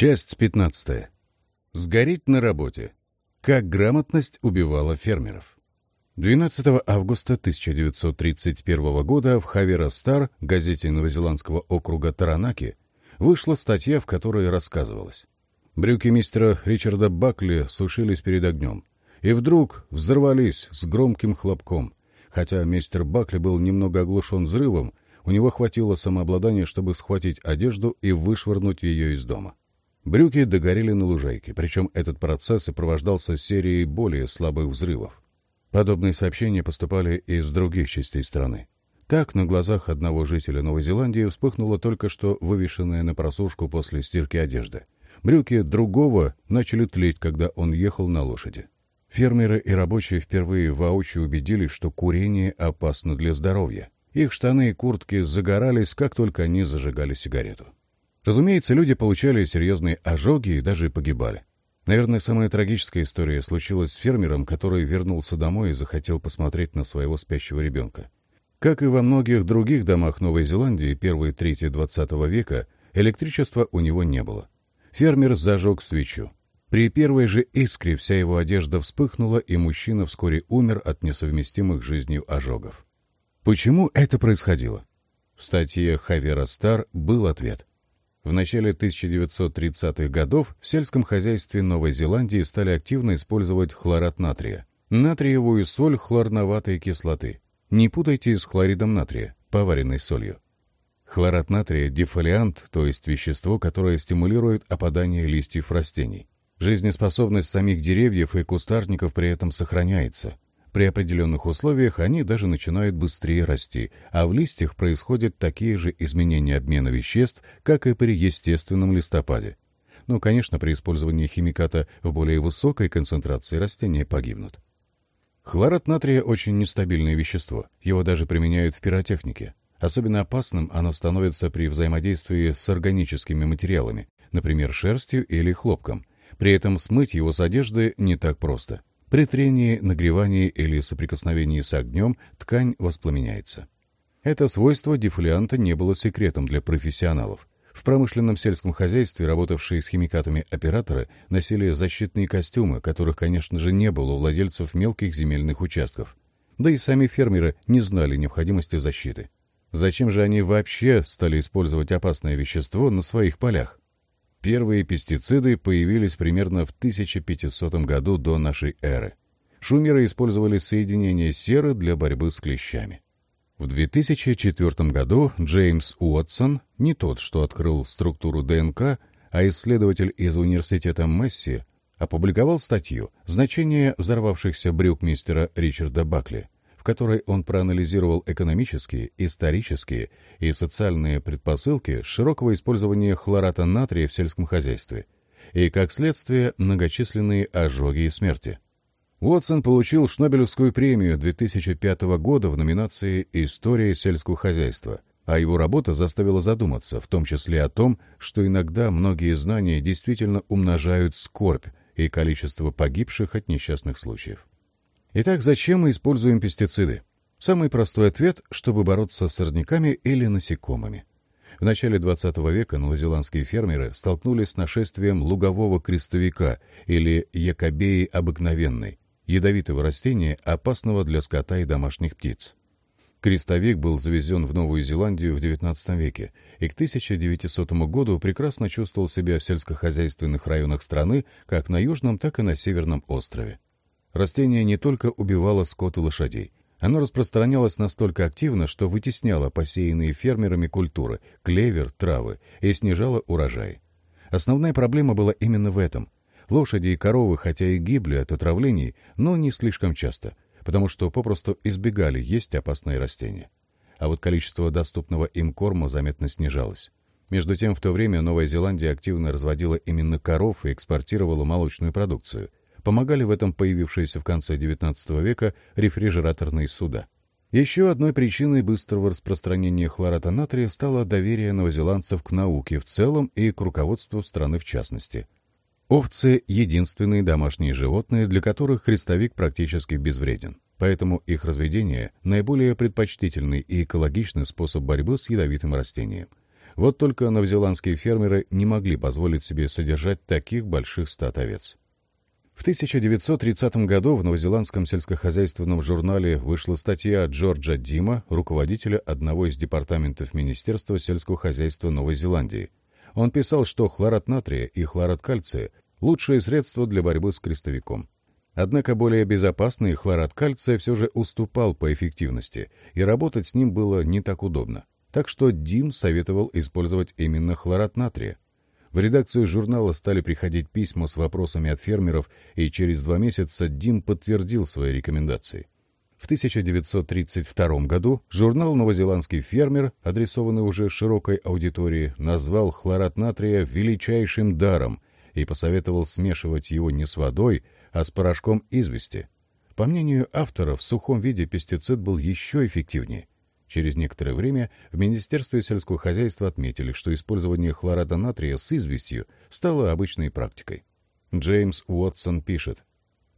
Часть 15. Сгореть на работе. Как грамотность убивала фермеров. 12 августа 1931 года в Хавера Стар, газете новозеландского округа Таранаки, вышла статья, в которой рассказывалось. Брюки мистера Ричарда Бакли сушились перед огнем. И вдруг взорвались с громким хлопком. Хотя мистер Бакли был немного оглушен взрывом, у него хватило самообладания, чтобы схватить одежду и вышвырнуть ее из дома. Брюки догорели на лужайке, причем этот процесс сопровождался серией более слабых взрывов. Подобные сообщения поступали из других частей страны. Так, на глазах одного жителя Новой Зеландии вспыхнула только что вывешенная на просушку после стирки одежда. Брюки другого начали тлеть, когда он ехал на лошади. Фермеры и рабочие впервые воочию убедились, что курение опасно для здоровья. Их штаны и куртки загорались, как только они зажигали сигарету. Разумеется, люди получали серьезные ожоги и даже погибали. Наверное, самая трагическая история случилась с фермером, который вернулся домой и захотел посмотреть на своего спящего ребенка. Как и во многих других домах Новой Зеландии первой трети XX века, электричества у него не было. Фермер зажег свечу. При первой же искре вся его одежда вспыхнула, и мужчина вскоре умер от несовместимых жизнью ожогов. Почему это происходило? В статье Хавера Стар был ответ. В начале 1930-х годов в сельском хозяйстве Новой Зеландии стали активно использовать хлорат натрия, натриевую соль хлорноватой кислоты. Не путайте с хлоридом натрия, поваренной солью. Хлорат натрия – дефолиант, то есть вещество, которое стимулирует опадание листьев растений. Жизнеспособность самих деревьев и кустарников при этом сохраняется – при определенных условиях они даже начинают быстрее расти, а в листьях происходят такие же изменения обмена веществ, как и при естественном листопаде. Но, конечно, при использовании химиката в более высокой концентрации растения погибнут. Хлорат натрия очень нестабильное вещество, его даже применяют в пиротехнике. Особенно опасным оно становится при взаимодействии с органическими материалами, например, шерстью или хлопком. При этом смыть его с одежды не так просто. При трении, нагревании или соприкосновении с огнем ткань воспламеняется. Это свойство дефолианта не было секретом для профессионалов. В промышленном сельском хозяйстве работавшие с химикатами операторы носили защитные костюмы, которых, конечно же, не было у владельцев мелких земельных участков. Да и сами фермеры не знали необходимости защиты. Зачем же они вообще стали использовать опасное вещество на своих полях? Первые пестициды появились примерно в 1500 году до нашей эры. Шумеры использовали соединение серы для борьбы с клещами. В 2004 году Джеймс Уотсон, не тот, что открыл структуру ДНК, а исследователь из университета Месси, опубликовал статью «Значение взорвавшихся брюк мистера Ричарда Бакли», которой он проанализировал экономические, исторические и социальные предпосылки широкого использования хлората натрия в сельском хозяйстве и, как следствие, многочисленные ожоги и смерти. Уотсон получил Шнобелевскую премию 2005 года в номинации «История сельского хозяйства», а его работа заставила задуматься, в том числе о том, что иногда многие знания действительно умножают скорбь и количество погибших от несчастных случаев. Итак, зачем мы используем пестициды? Самый простой ответ – чтобы бороться с сорняками или насекомыми. В начале 20 века новозеландские фермеры столкнулись с нашествием лугового крестовика или якобеи обыкновенной, ядовитого растения, опасного для скота и домашних птиц. Крестовик был завезен в Новую Зеландию в XIX веке и к 1900 году прекрасно чувствовал себя в сельскохозяйственных районах страны как на южном, так и на северном острове. Растение не только убивало скот и лошадей. Оно распространялось настолько активно, что вытесняло посеянные фермерами культуры, клевер, травы и снижало урожай. Основная проблема была именно в этом. Лошади и коровы хотя и гибли от отравлений, но не слишком часто, потому что попросту избегали есть опасные растения. А вот количество доступного им корма заметно снижалось. Между тем, в то время Новая Зеландия активно разводила именно коров и экспортировала молочную продукцию. Помогали в этом появившиеся в конце XIX века рефрижераторные суда. Еще одной причиной быстрого распространения хлората натрия стало доверие новозеландцев к науке в целом и к руководству страны в частности. Овцы — единственные домашние животные, для которых христовик практически безвреден. Поэтому их разведение — наиболее предпочтительный и экологичный способ борьбы с ядовитым растением. Вот только новозеландские фермеры не могли позволить себе содержать таких больших стад овец. В 1930 году в новозеландском сельскохозяйственном журнале вышла статья Джорджа Дима, руководителя одного из департаментов Министерства сельского хозяйства Новой Зеландии. Он писал, что хлорат натрия и хлорат кальция – лучшие средства для борьбы с крестовиком. Однако более безопасный хлорат кальция все же уступал по эффективности, и работать с ним было не так удобно. Так что Дим советовал использовать именно хлорат натрия. В редакцию журнала стали приходить письма с вопросами от фермеров, и через два месяца Дим подтвердил свои рекомендации. В 1932 году журнал «Новозеландский фермер», адресованный уже широкой аудитории, назвал хлорат натрия величайшим даром и посоветовал смешивать его не с водой, а с порошком извести. По мнению автора, в сухом виде пестицид был еще эффективнее. Через некоторое время в Министерстве сельского хозяйства отметили, что использование хлората натрия с известью стало обычной практикой. Джеймс Уотсон пишет,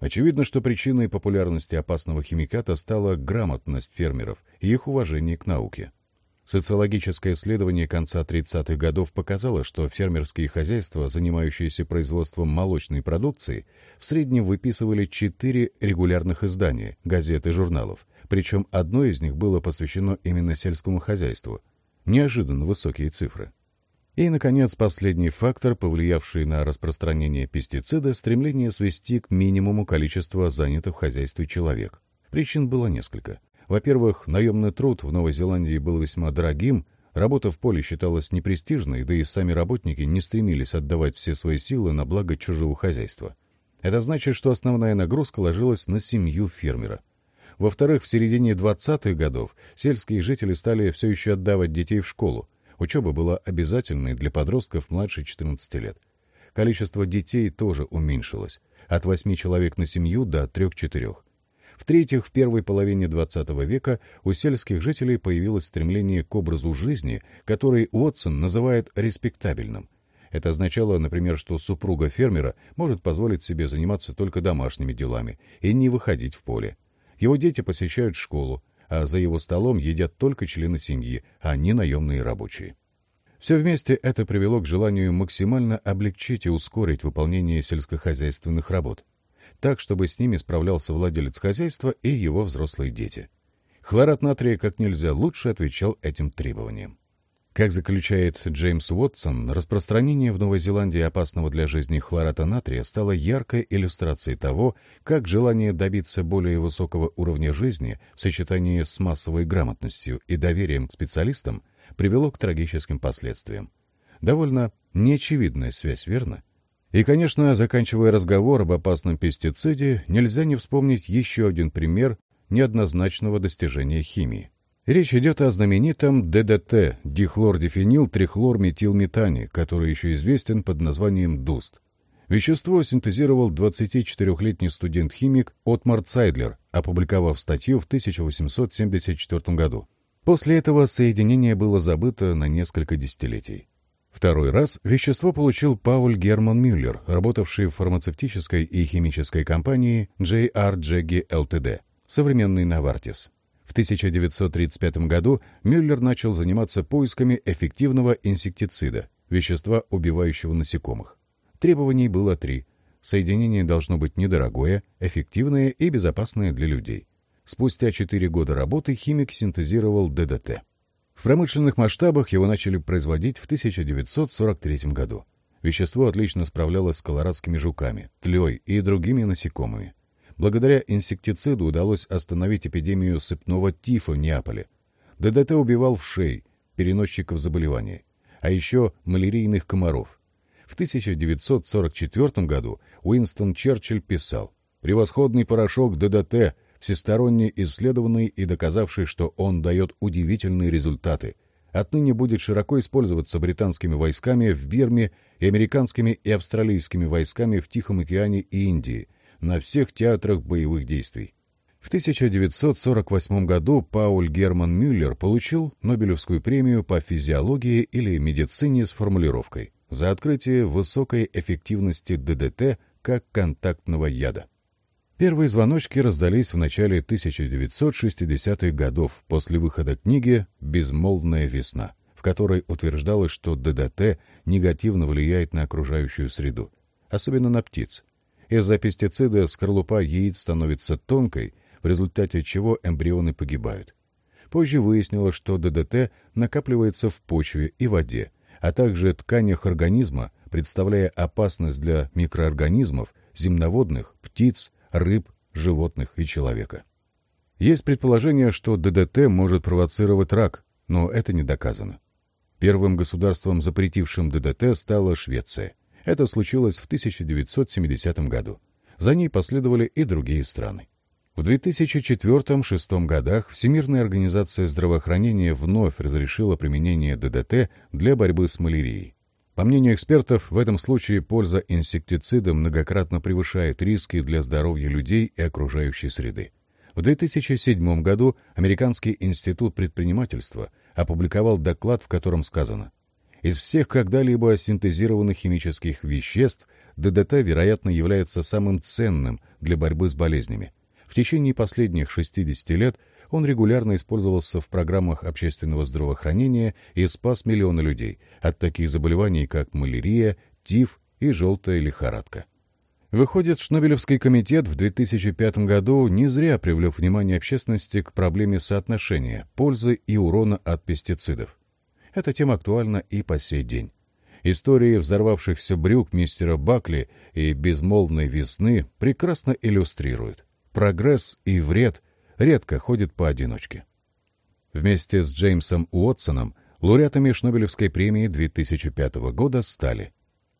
Очевидно, что причиной популярности опасного химиката стала грамотность фермеров и их уважение к науке. Социологическое исследование конца 30-х годов показало, что фермерские хозяйства, занимающиеся производством молочной продукции, в среднем выписывали 4 регулярных издания, газет и журналов, причем одно из них было посвящено именно сельскому хозяйству. Неожиданно высокие цифры. И, наконец, последний фактор, повлиявший на распространение пестицида, стремление свести к минимуму количество занятых в хозяйстве человек. Причин было несколько. Во-первых, наемный труд в Новой Зеландии был весьма дорогим, работа в поле считалась непрестижной, да и сами работники не стремились отдавать все свои силы на благо чужого хозяйства. Это значит, что основная нагрузка ложилась на семью фермера. Во-вторых, в середине 20-х годов сельские жители стали все еще отдавать детей в школу. Учеба была обязательной для подростков младше 14 лет. Количество детей тоже уменьшилось. От 8 человек на семью до 3-4. В-третьих, в первой половине XX века у сельских жителей появилось стремление к образу жизни, который Уотсон называет респектабельным. Это означало, например, что супруга фермера может позволить себе заниматься только домашними делами и не выходить в поле. Его дети посещают школу, а за его столом едят только члены семьи, а не наемные рабочие. Все вместе это привело к желанию максимально облегчить и ускорить выполнение сельскохозяйственных работ так, чтобы с ними справлялся владелец хозяйства и его взрослые дети. Хлорат натрия как нельзя лучше отвечал этим требованиям. Как заключает Джеймс Уотсон, распространение в Новой Зеландии опасного для жизни хлората натрия стало яркой иллюстрацией того, как желание добиться более высокого уровня жизни в сочетании с массовой грамотностью и доверием к специалистам привело к трагическим последствиям. Довольно неочевидная связь, верно? И, конечно, заканчивая разговор об опасном пестициде, нельзя не вспомнить еще один пример неоднозначного достижения химии. Речь идет о знаменитом ДДТ – дихлордифенил-трихлорметилметане, который еще известен под названием ДУСТ. Вещество синтезировал 24-летний студент-химик Отмар Цайдлер, опубликовав статью в 1874 году. После этого соединение было забыто на несколько десятилетий. Второй раз вещество получил Пауль Герман Мюллер, работавший в фармацевтической и химической компании JRGG Ltd, современный Навартис. В 1935 году Мюллер начал заниматься поисками эффективного инсектицида, вещества, убивающего насекомых. Требований было три. Соединение должно быть недорогое, эффективное и безопасное для людей. Спустя четыре года работы химик синтезировал ДДТ. В промышленных масштабах его начали производить в 1943 году. Вещество отлично справлялось с колорадскими жуками, тлей и другими насекомыми. Благодаря инсектициду удалось остановить эпидемию сыпного тифа в Неаполе. ДДТ убивал вшей, переносчиков заболеваний, а еще малярийных комаров. В 1944 году Уинстон Черчилль писал «Превосходный порошок ДДТ всесторонне исследованный и доказавший, что он дает удивительные результаты. Отныне будет широко использоваться британскими войсками в Бирме и американскими и австралийскими войсками в Тихом океане и Индии на всех театрах боевых действий. В 1948 году Пауль Герман Мюллер получил Нобелевскую премию по физиологии или медицине с формулировкой за открытие высокой эффективности ДДТ как контактного яда. Первые звоночки раздались в начале 1960-х годов после выхода книги «Безмолвная весна», в которой утверждалось, что ДДТ негативно влияет на окружающую среду, особенно на птиц. Из-за пестицида скорлупа яиц становится тонкой, в результате чего эмбрионы погибают. Позже выяснилось, что ДДТ накапливается в почве и воде, а также тканях организма, представляя опасность для микроорганизмов, земноводных, птиц, рыб, животных и человека. Есть предположение, что ДДТ может провоцировать рак, но это не доказано. Первым государством, запретившим ДДТ, стала Швеция. Это случилось в 1970 году. За ней последовали и другие страны. В 2004-2006 годах Всемирная организация здравоохранения вновь разрешила применение ДДТ для борьбы с малярией. По мнению экспертов, в этом случае польза инсектицида многократно превышает риски для здоровья людей и окружающей среды. В 2007 году Американский институт предпринимательства опубликовал доклад, в котором сказано, из всех когда-либо синтезированных химических веществ ДДТ, вероятно, является самым ценным для борьбы с болезнями. В течение последних 60 лет он регулярно использовался в программах общественного здравоохранения и спас миллионы людей от таких заболеваний, как малярия, тиф и желтая лихорадка. Выходит, Шнобелевский комитет в 2005 году не зря привлек внимание общественности к проблеме соотношения пользы и урона от пестицидов. Эта тема актуальна и по сей день. Истории взорвавшихся брюк мистера Бакли и безмолвной весны прекрасно иллюстрируют. Прогресс и вред редко ходят поодиночке. Вместе с Джеймсом Уотсоном лауреатами Шнобелевской премии 2005 года стали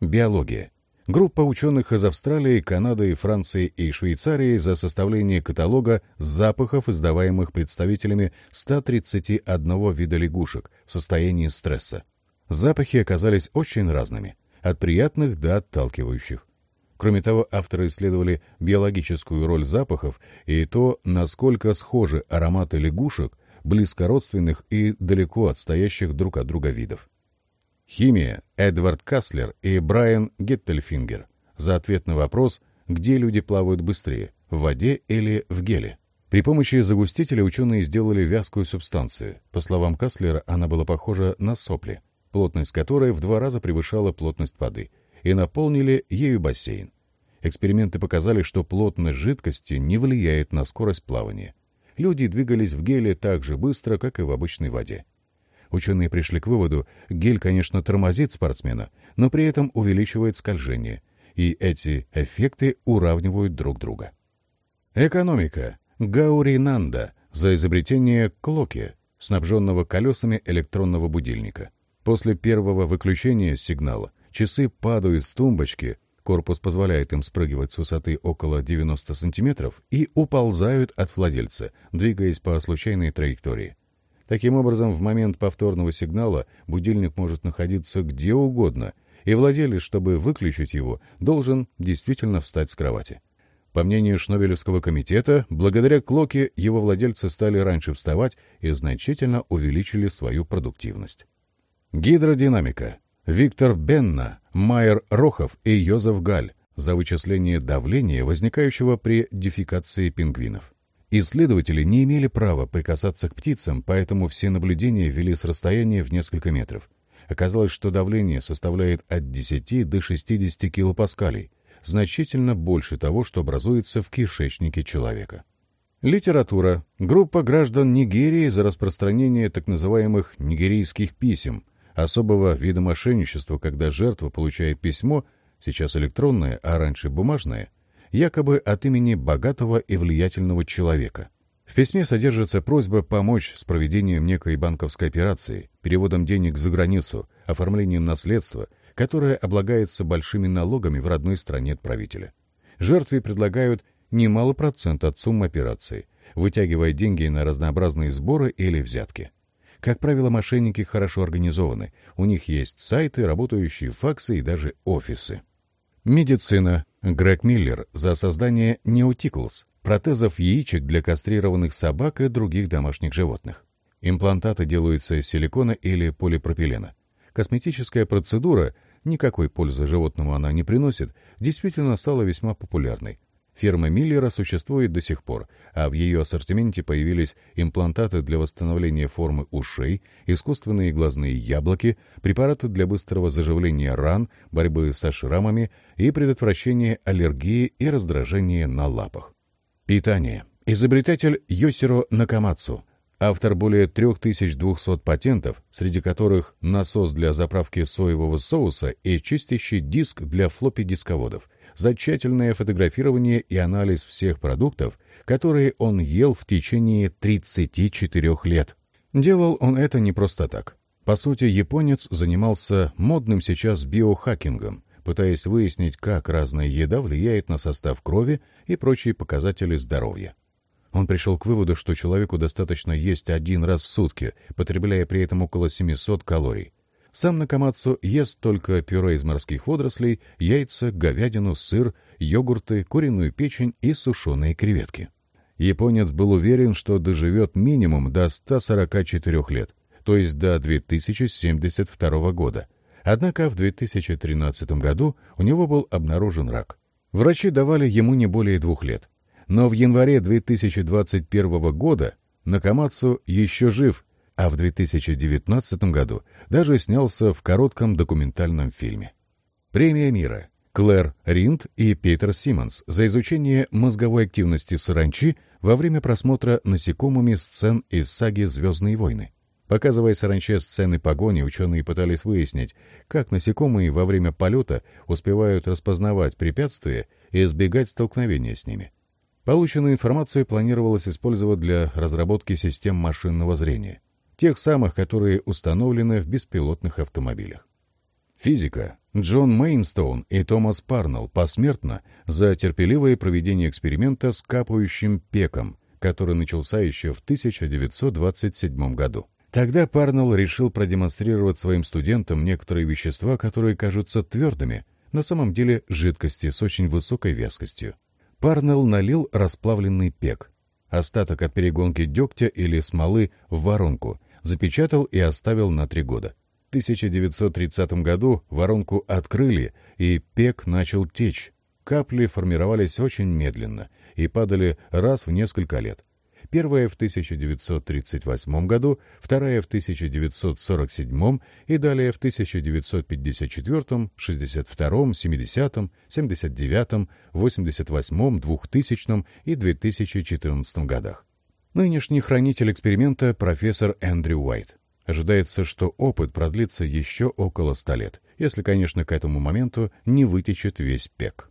биология. Группа ученых из Австралии, Канады, Франции и Швейцарии за составление каталога запахов, издаваемых представителями 131 вида лягушек в состоянии стресса. Запахи оказались очень разными, от приятных до отталкивающих. Кроме того, авторы исследовали биологическую роль запахов и то, насколько схожи ароматы лягушек, близкородственных и далеко отстоящих друг от друга видов. Химия Эдвард Каслер и Брайан Геттельфингер за ответ на вопрос, где люди плавают быстрее, в воде или в геле. При помощи загустителя ученые сделали вязкую субстанцию. По словам Каслера, она была похожа на сопли, плотность которой в два раза превышала плотность воды — и наполнили ею бассейн. Эксперименты показали, что плотность жидкости не влияет на скорость плавания. Люди двигались в геле так же быстро, как и в обычной воде. Ученые пришли к выводу, гель, конечно, тормозит спортсмена, но при этом увеличивает скольжение, и эти эффекты уравнивают друг друга. Экономика. Гаури Нанда за изобретение клоки, снабженного колесами электронного будильника. После первого выключения сигнала Часы падают с тумбочки, корпус позволяет им спрыгивать с высоты около 90 сантиметров и уползают от владельца, двигаясь по случайной траектории. Таким образом, в момент повторного сигнала будильник может находиться где угодно, и владелец, чтобы выключить его, должен действительно встать с кровати. По мнению Шнобелевского комитета, благодаря Клоке его владельцы стали раньше вставать и значительно увеличили свою продуктивность. Гидродинамика. Виктор Бенна, Майер Рохов и Йозеф Галь за вычисление давления, возникающего при дефекации пингвинов. Исследователи не имели права прикасаться к птицам, поэтому все наблюдения вели с расстояния в несколько метров. Оказалось, что давление составляет от 10 до 60 килопаскалей, значительно больше того, что образуется в кишечнике человека. Литература. Группа граждан Нигерии за распространение так называемых «нигерийских писем», особого вида мошенничества, когда жертва получает письмо, сейчас электронное, а раньше бумажное, якобы от имени богатого и влиятельного человека. В письме содержится просьба помочь с проведением некой банковской операции, переводом денег за границу, оформлением наследства, которое облагается большими налогами в родной стране отправителя. Жертве предлагают немалый процент от суммы операции, вытягивая деньги на разнообразные сборы или взятки. Как правило, мошенники хорошо организованы. У них есть сайты, работающие факсы и даже офисы. Медицина. Грег Миллер за создание Neoticals – протезов яичек для кастрированных собак и других домашних животных. Имплантаты делаются из силикона или полипропилена. Косметическая процедура, никакой пользы животному она не приносит, действительно стала весьма популярной. Ферма Миллера существует до сих пор, а в ее ассортименте появились имплантаты для восстановления формы ушей, искусственные глазные яблоки, препараты для быстрого заживления ран, борьбы со шрамами и предотвращения аллергии и раздражения на лапах. Питание. Изобретатель Йосиро Накамацу – Автор более 3200 патентов, среди которых насос для заправки соевого соуса и чистящий диск для флоппи-дисководов, за тщательное фотографирование и анализ всех продуктов, которые он ел в течение 34 лет. Делал он это не просто так. По сути, японец занимался модным сейчас биохакингом, пытаясь выяснить, как разная еда влияет на состав крови и прочие показатели здоровья. Он пришел к выводу, что человеку достаточно есть один раз в сутки, потребляя при этом около 700 калорий. Сам Накамацу ест только пюре из морских водорослей, яйца, говядину, сыр, йогурты, куриную печень и сушеные креветки. Японец был уверен, что доживет минимум до 144 лет, то есть до 2072 года. Однако в 2013 году у него был обнаружен рак. Врачи давали ему не более двух лет. Но в январе 2021 года Накамацу еще жив, а в 2019 году даже снялся в коротком документальном фильме. Премия мира. Клэр Ринд и Питер Симмонс за изучение мозговой активности саранчи во время просмотра насекомыми сцен из саги «Звездные войны». Показывая саранче сцены погони, ученые пытались выяснить, как насекомые во время полета успевают распознавать препятствия и избегать столкновения с ними. Полученную информацию планировалось использовать для разработки систем машинного зрения, тех самых, которые установлены в беспилотных автомобилях. Физика Джон Мейнстоун и Томас Парнелл посмертно за терпеливое проведение эксперимента с капающим пеком, который начался еще в 1927 году. Тогда Парнелл решил продемонстрировать своим студентам некоторые вещества, которые кажутся твердыми, на самом деле жидкости с очень высокой вязкостью. Парнелл налил расплавленный пек, остаток от перегонки дегтя или смолы в воронку, запечатал и оставил на три года. В 1930 году воронку открыли, и пек начал течь. Капли формировались очень медленно и падали раз в несколько лет. Первая в 1938 году, вторая в 1947 и далее в 1954, 62, 70, 79, 88, 2000 и 2014 годах. Нынешний хранитель эксперимента профессор Эндрю Уайт. Ожидается, что опыт продлится еще около 100 лет, если, конечно, к этому моменту не вытечет весь пек.